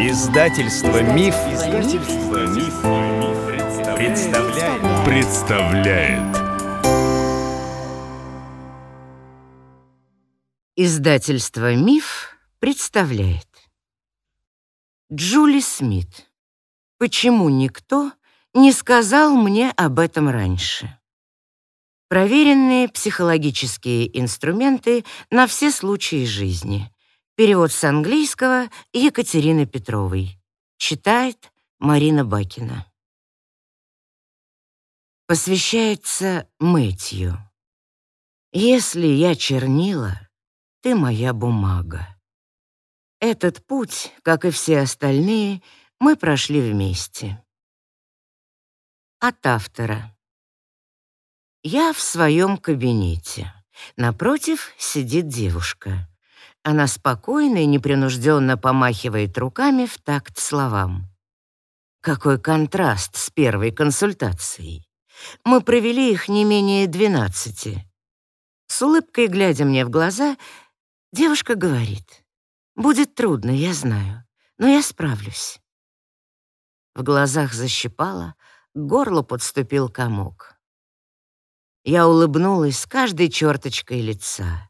Издательство Миф, Издательство Миф, представляет. представляет. Издательство Миф представляет. Джули Смит. Почему никто не сказал мне об этом раньше? Проверенные психологические инструменты на все случаи жизни. Перевод с английского Екатерины Петровой. Читает Марина Бакина. Посвящается Мэтью. Если я чернила, ты моя бумага. Этот путь, как и все остальные, мы прошли вместе. От автора. Я в своем кабинете. Напротив сидит девушка. Она спокойно и непринужденно помахивает руками в такт словам. Какой контраст с первой консультацией. Мы провели их не менее двенадцати. С улыбкой, глядя мне в глаза, девушка говорит, «Будет трудно, я знаю, но я справлюсь». В глазах защипала, к горлу подступил комок. Я улыбнулась каждой черточкой лица.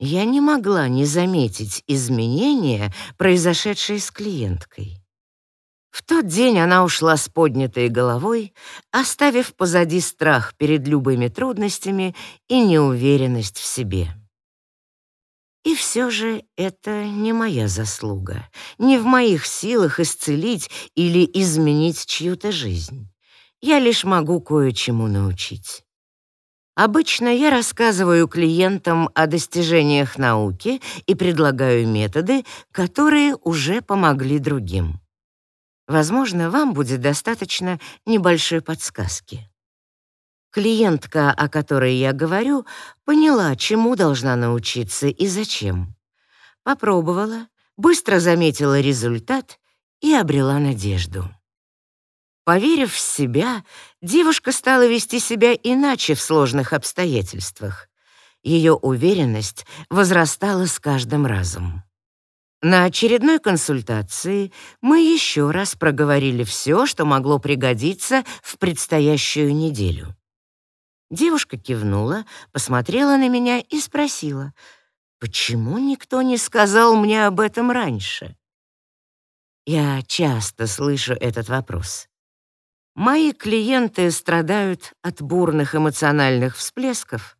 Я не могла не заметить изменения, произошедшие с клиенткой. В тот день она ушла с поднятой головой, оставив позади страх перед любыми трудностями и неуверенность в себе. И все же это не моя заслуга. Не в моих силах исцелить или изменить чью-то жизнь. Я лишь могу кое-чему научить. Обычно я рассказываю клиентам о достижениях науки и предлагаю методы, которые уже помогли другим. Возможно, вам будет достаточно небольшой подсказки. Клиентка, о которой я говорю, поняла, чему должна научиться и зачем. Попробовала, быстро заметила результат и обрела надежду. Поверив в себя, девушка стала вести себя иначе в сложных обстоятельствах. Ее уверенность возрастала с каждым разом. На очередной консультации мы еще раз проговорили все, что могло пригодиться в предстоящую неделю. Девушка кивнула, посмотрела на меня и спросила, «Почему никто не сказал мне об этом раньше?» Я часто слышу этот вопрос. Мои клиенты страдают от бурных эмоциональных всплесков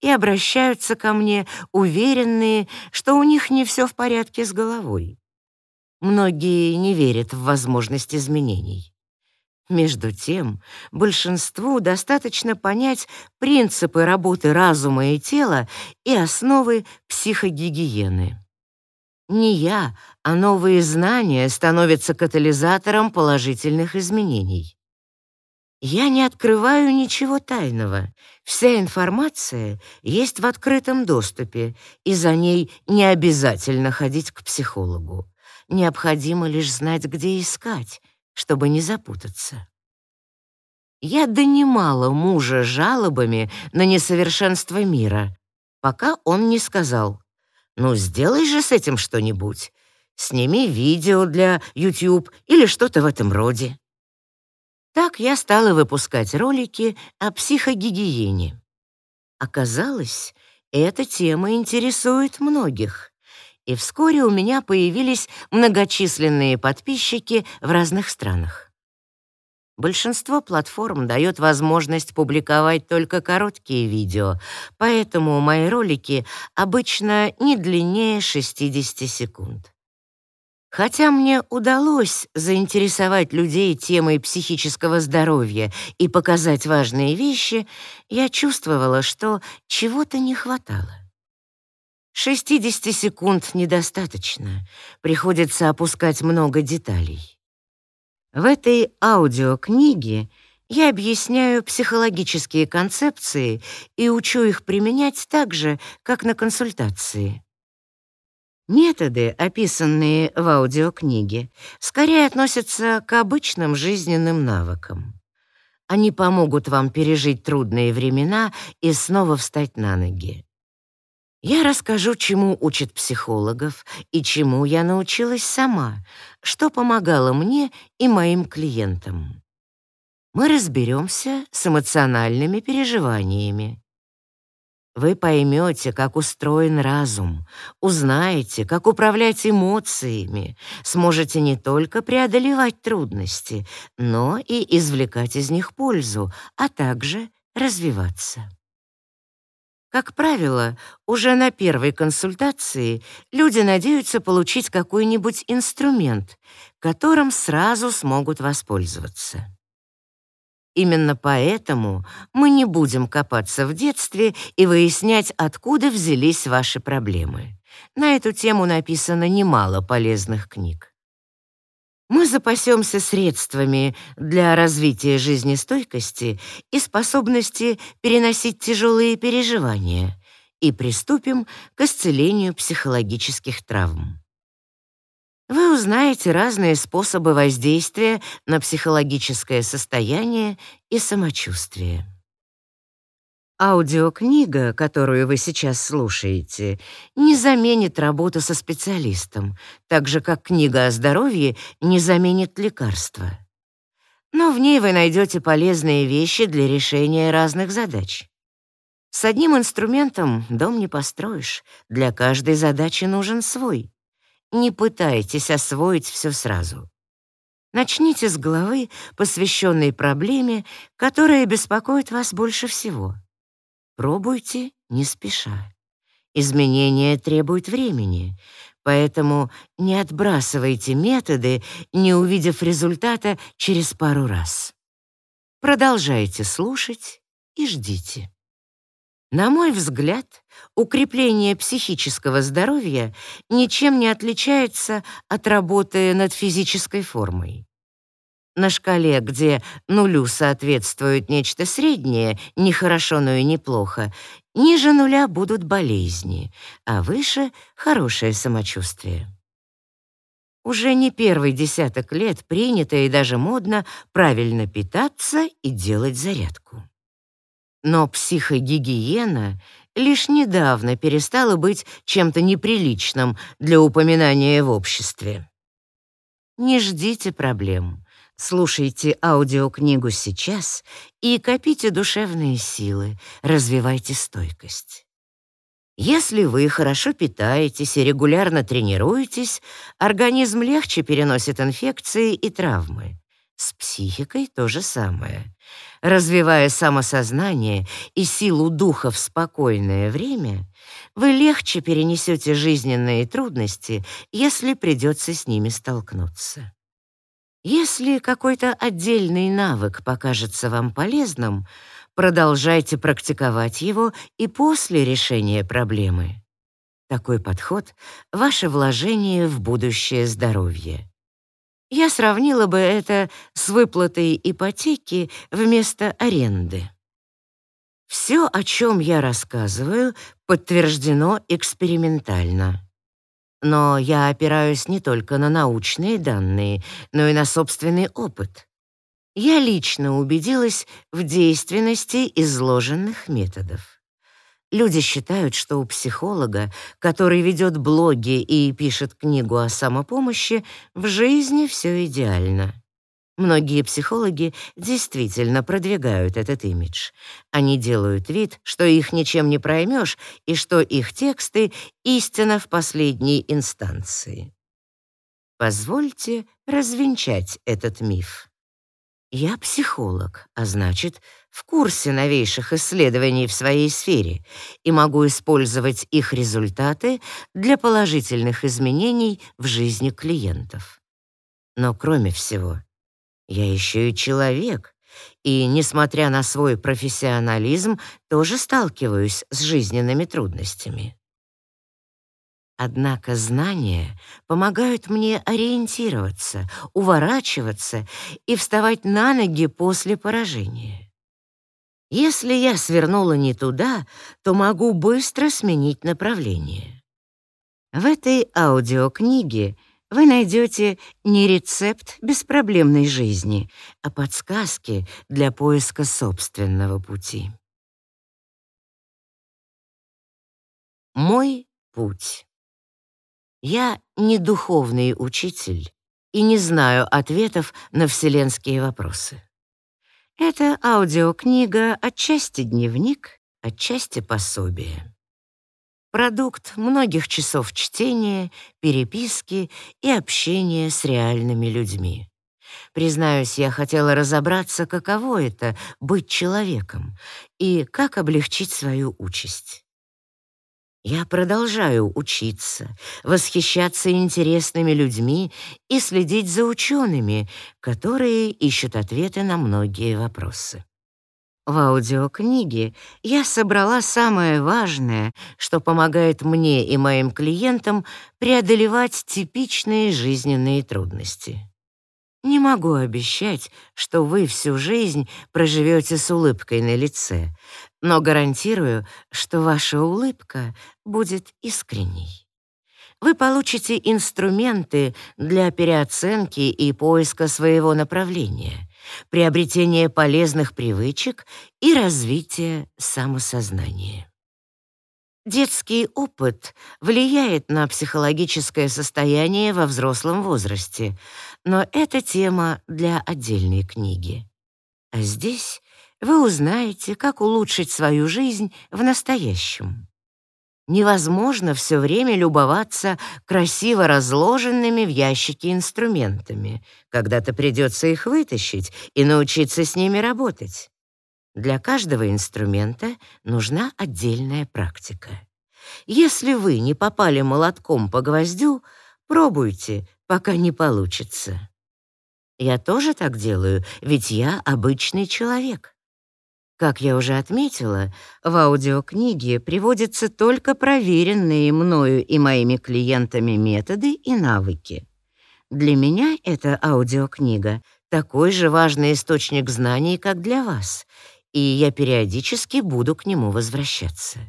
и обращаются ко мне, уверенные, что у них не все в порядке с головой. Многие не верят в возможность изменений. Между тем, большинству достаточно понять принципы работы разума и тела и основы психогигиены. Не я, а новые знания становятся катализатором положительных изменений. Я не открываю ничего тайного. Вся информация есть в открытом доступе, и за ней не обязательно ходить к психологу. Необходимо лишь знать, где искать, чтобы не запутаться. Я донимала мужа жалобами на несовершенство мира, пока он не сказал, «Ну, сделай же с этим что-нибудь. Сними видео для YouTube или что-то в этом роде». Так я стала выпускать ролики о психогигиене. Оказалось, эта тема интересует многих, и вскоре у меня появились многочисленные подписчики в разных странах. Большинство платформ дает возможность публиковать только короткие видео, поэтому мои ролики обычно не длиннее 60 секунд. Хотя мне удалось заинтересовать людей темой психического здоровья и показать важные вещи, я чувствовала, что чего-то не хватало. 60 секунд недостаточно, приходится опускать много деталей. В этой аудиокниге я объясняю психологические концепции и учу их применять так же, как на консультации. Методы, описанные в аудиокниге, скорее относятся к обычным жизненным навыкам. Они помогут вам пережить трудные времена и снова встать на ноги. Я расскажу, чему учат психологов и чему я научилась сама, что помогало мне и моим клиентам. Мы разберемся с эмоциональными переживаниями. Вы поймете, как устроен разум, узнаете, как управлять эмоциями, сможете не только преодолевать трудности, но и извлекать из них пользу, а также развиваться. Как правило, уже на первой консультации люди надеются получить какой-нибудь инструмент, которым сразу смогут воспользоваться. Именно поэтому мы не будем копаться в детстве и выяснять, откуда взялись ваши проблемы. На эту тему написано немало полезных книг. Мы запасемся средствами для развития жизнестойкости и способности переносить тяжелые переживания и приступим к исцелению психологических травм. Вы узнаете разные способы воздействия на психологическое состояние и самочувствие. Аудиокнига, которую вы сейчас слушаете, не заменит работу со специалистом, так же как книга о здоровье не заменит лекарства. Но в ней вы найдете полезные вещи для решения разных задач. С одним инструментом дом не построишь, для каждой задачи нужен свой. Не пытайтесь освоить все сразу. Начните с главы, посвященной проблеме, которая беспокоит вас больше всего. Пробуйте не спеша. Изменения требуют времени, поэтому не отбрасывайте методы, не увидев результата через пару раз. Продолжайте слушать и ждите. На мой взгляд, укрепление психического здоровья ничем не отличается от работы над физической формой. На шкале, где нулю соответствует нечто среднее, не хорошо, но и неплохо, ниже нуля будут болезни, а выше — хорошее самочувствие. Уже не первый десяток лет принято и даже модно правильно питаться и делать зарядку. Но психогигиена лишь недавно перестала быть чем-то неприличным для упоминания в обществе. Не ждите проблем. Слушайте аудиокнигу сейчас и копите душевные силы, развивайте стойкость. Если вы хорошо питаетесь и регулярно тренируетесь, организм легче переносит инфекции и травмы. С психикой то же самое. Развивая самосознание и силу духа в спокойное время, вы легче перенесете жизненные трудности, если придется с ними столкнуться. Если какой-то отдельный навык покажется вам полезным, продолжайте практиковать его и после решения проблемы. Такой подход — ваше вложение в будущее здоровье. Я сравнила бы это с выплатой ипотеки вместо аренды. Все, о чем я рассказываю, подтверждено экспериментально. Но я опираюсь не только на научные данные, но и на собственный опыт. Я лично убедилась в действенности изложенных методов. Люди считают, что у психолога, который ведет блоги и пишет книгу о самопомощи, в жизни все идеально. Многие психологи действительно продвигают этот имидж. Они делают вид, что их ничем не проймешь и что их тексты — истина в последней инстанции. Позвольте развенчать этот миф. Я психолог, а значит, в курсе новейших исследований в своей сфере и могу использовать их результаты для положительных изменений в жизни клиентов. Но кроме всего, я еще и человек, и, несмотря на свой профессионализм, тоже сталкиваюсь с жизненными трудностями. Однако знания помогают мне ориентироваться, уворачиваться и вставать на ноги после поражения. Если я свернула не туда, то могу быстро сменить направление. В этой аудиокниге вы найдете не рецепт беспроблемной жизни, а подсказки для поиска собственного пути. Мой путь. Я не духовный учитель и не знаю ответов на вселенские вопросы. Это аудиокнига отчасти дневник, отчасти пособие. Продукт многих часов чтения, переписки и общения с реальными людьми. Признаюсь, я хотела разобраться, каково это — быть человеком, и как облегчить свою участь. Я продолжаю учиться, восхищаться интересными людьми и следить за учеными, которые ищут ответы на многие вопросы. В аудиокниге я собрала самое важное, что помогает мне и моим клиентам преодолевать типичные жизненные трудности. Не могу обещать, что вы всю жизнь проживете с улыбкой на лице, но гарантирую, что ваша улыбка будет искренней. Вы получите инструменты для переоценки и поиска своего направления, приобретения полезных привычек и развития самосознания. Детский опыт влияет на психологическое состояние во взрослом возрасте, но это тема для отдельной книги. А здесь вы узнаете, как улучшить свою жизнь в настоящем. Невозможно все время любоваться красиво разложенными в ящике инструментами. Когда-то придется их вытащить и научиться с ними работать. Для каждого инструмента нужна отдельная практика. Если вы не попали молотком по гвоздю, пробуйте, пока не получится. Я тоже так делаю, ведь я обычный человек. Как я уже отметила, в аудиокниге приводятся только проверенные мною и моими клиентами методы и навыки. Для меня эта аудиокнига такой же важный источник знаний, как для вас, и я периодически буду к нему возвращаться.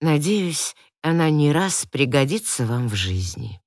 Надеюсь, она не раз пригодится вам в жизни.